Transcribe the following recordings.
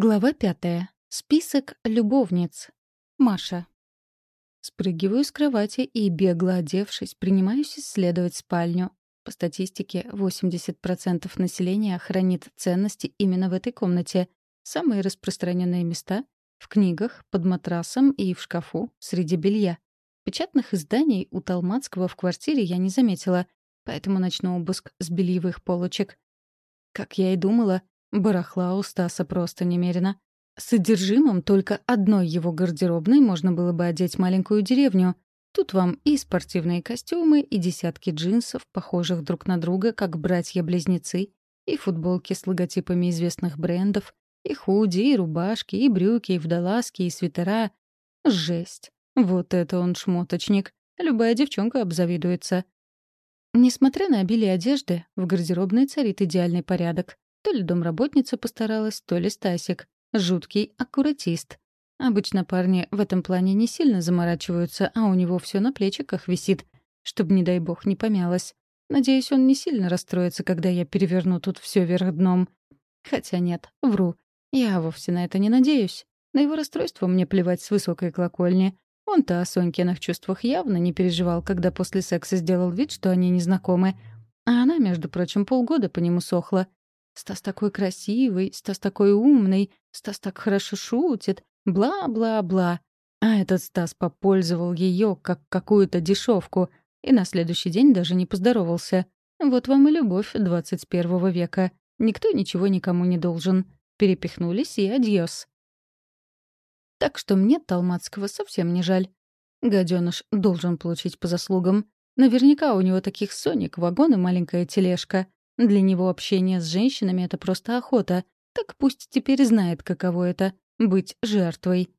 Глава пятая. Список любовниц. Маша. Спрыгиваю с кровати и, бегло одевшись, принимаюсь исследовать спальню. По статистике, 80% населения хранит ценности именно в этой комнате. Самые распространенные места — в книгах, под матрасом и в шкафу, среди белья. Печатных изданий у Талмацкого в квартире я не заметила, поэтому начну обыск с бельевых полочек. Как я и думала, Барахла у Стаса просто немерено. Содержимым только одной его гардеробной можно было бы одеть маленькую деревню. Тут вам и спортивные костюмы, и десятки джинсов, похожих друг на друга, как братья-близнецы, и футболки с логотипами известных брендов, и худи, и рубашки, и брюки, и водолазки, и свитера. Жесть. Вот это он шмоточник. Любая девчонка обзавидуется. Несмотря на обилие одежды, в гардеробной царит идеальный порядок. То ли домработница постаралась, то ли Стасик. Жуткий аккуратист. Обычно парни в этом плане не сильно заморачиваются, а у него все на плечиках висит, чтобы, не дай бог, не помялось. Надеюсь, он не сильно расстроится, когда я переверну тут все вверх дном. Хотя нет, вру. Я вовсе на это не надеюсь. На его расстройство мне плевать с высокой колокольни. Он-то о Сонькиных чувствах явно не переживал, когда после секса сделал вид, что они не знакомы. А она, между прочим, полгода по нему сохла. Стас такой красивый, Стас такой умный, Стас так хорошо шутит, бла-бла-бла. А этот Стас попользовал ее как какую-то дешевку и на следующий день даже не поздоровался. Вот вам и любовь 21 века. Никто ничего никому не должен. Перепихнулись и адьос. Так что мне Талмацкого совсем не жаль. Гаденыш должен получить по заслугам. Наверняка у него таких Соник, вагон и маленькая тележка. Для него общение с женщинами — это просто охота. Так пусть теперь знает, каково это — быть жертвой.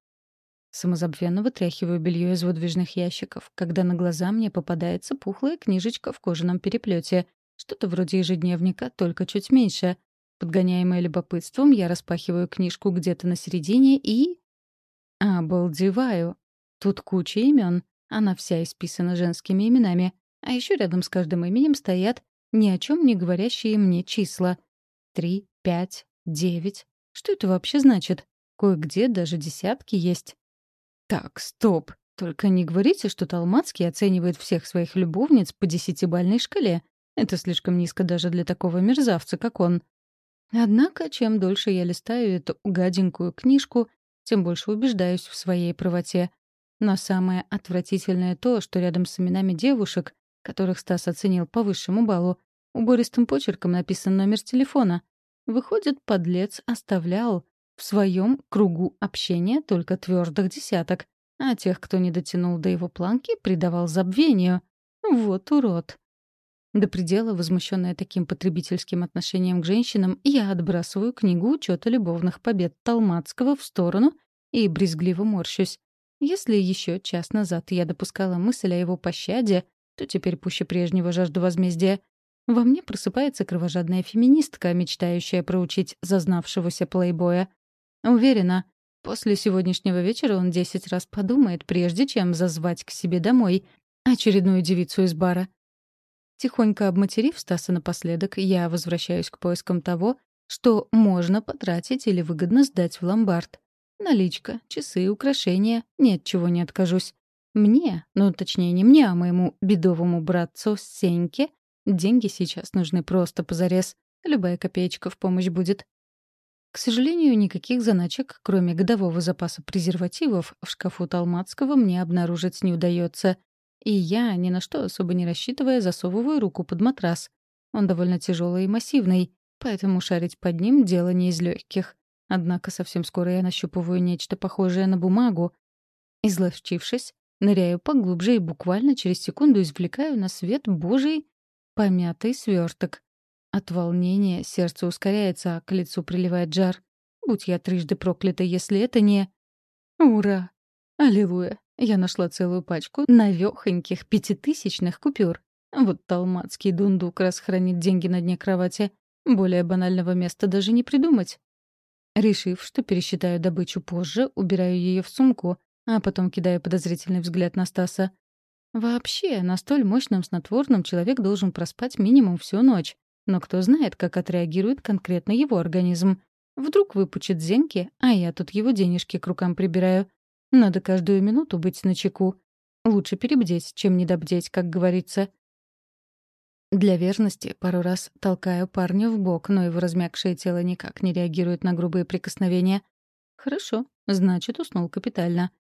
Самозабвенно вытряхиваю белье из выдвижных ящиков, когда на глаза мне попадается пухлая книжечка в кожаном переплете, что-то вроде ежедневника, только чуть меньше. Подгоняемая любопытством, я распахиваю книжку где-то на середине и... Обалдеваю. Тут куча имен. Она вся исписана женскими именами. А еще рядом с каждым именем стоят ни о чем не говорящие мне числа. Три, пять, девять. Что это вообще значит? Кое-где даже десятки есть. Так, стоп. Только не говорите, что Талмацкий оценивает всех своих любовниц по десятибальной шкале. Это слишком низко даже для такого мерзавца, как он. Однако, чем дольше я листаю эту гаденькую книжку, тем больше убеждаюсь в своей правоте. Но самое отвратительное то, что рядом с именами девушек которых Стас оценил по высшему баллу, убористым почерком написан номер телефона. Выходит, подлец оставлял в своем кругу общения только твердых десяток, а тех, кто не дотянул до его планки, придавал забвению. Вот урод. До предела возмущенная таким потребительским отношением к женщинам, я отбрасываю книгу учета любовных побед Талмацкого в сторону и брезгливо морщусь. Если еще час назад я допускала мысль о его пощаде, то теперь пуще прежнего жажду возмездия. Во мне просыпается кровожадная феминистка, мечтающая проучить зазнавшегося плейбоя. Уверена, после сегодняшнего вечера он десять раз подумает, прежде чем зазвать к себе домой очередную девицу из бара. Тихонько обматерив Стаса напоследок, я возвращаюсь к поискам того, что можно потратить или выгодно сдать в ломбард. Наличка, часы, украшения — нет, чего не откажусь. Мне, ну точнее не мне, а моему бедовому братцу Сеньке, деньги сейчас нужны просто позарез. Любая копеечка в помощь будет. К сожалению, никаких заначек, кроме годового запаса презервативов, в шкафу Талмацкого мне обнаружить не удается. И я, ни на что особо не рассчитывая, засовываю руку под матрас. Он довольно тяжелый и массивный, поэтому шарить под ним — дело не из легких. Однако совсем скоро я нащупываю нечто похожее на бумагу. Изловчившись, Ныряю поглубже и буквально через секунду извлекаю на свет божий помятый сверток. От волнения сердце ускоряется, а к лицу приливает жар. Будь я трижды проклята, если это не... Ура! Аллилуйя! Я нашла целую пачку навёхоньких пятитысячных купюр. Вот талмацкий дундук расхранит деньги на дне кровати. Более банального места даже не придумать. Решив, что пересчитаю добычу позже, убираю ее в сумку, а потом кидаю подозрительный взгляд на Стаса. Вообще, на столь мощном снотворном человек должен проспать минимум всю ночь. Но кто знает, как отреагирует конкретно его организм. Вдруг выпучит зеньки, а я тут его денежки к рукам прибираю. Надо каждую минуту быть начеку. Лучше перебдеть, чем недобдеть, как говорится. Для верности пару раз толкаю парня в бок, но его размягшее тело никак не реагирует на грубые прикосновения. Хорошо, значит, уснул капитально.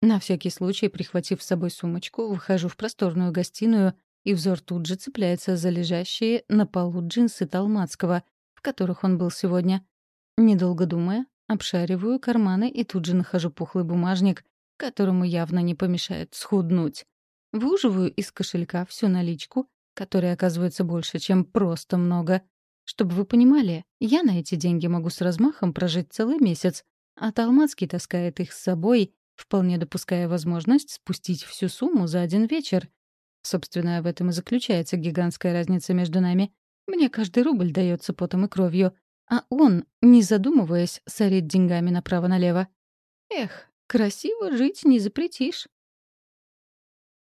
На всякий случай, прихватив с собой сумочку, выхожу в просторную гостиную, и взор тут же цепляется за лежащие на полу джинсы Талмацкого, в которых он был сегодня. Недолго думая, обшариваю карманы и тут же нахожу пухлый бумажник, которому явно не помешает схуднуть. Выуживаю из кошелька всю наличку которые оказывается больше, чем просто много. Чтобы вы понимали, я на эти деньги могу с размахом прожить целый месяц, а Талмацкий таскает их с собой, вполне допуская возможность спустить всю сумму за один вечер. Собственно, в этом и заключается гигантская разница между нами. Мне каждый рубль дается потом и кровью, а он, не задумываясь, сорит деньгами направо-налево. Эх, красиво жить не запретишь.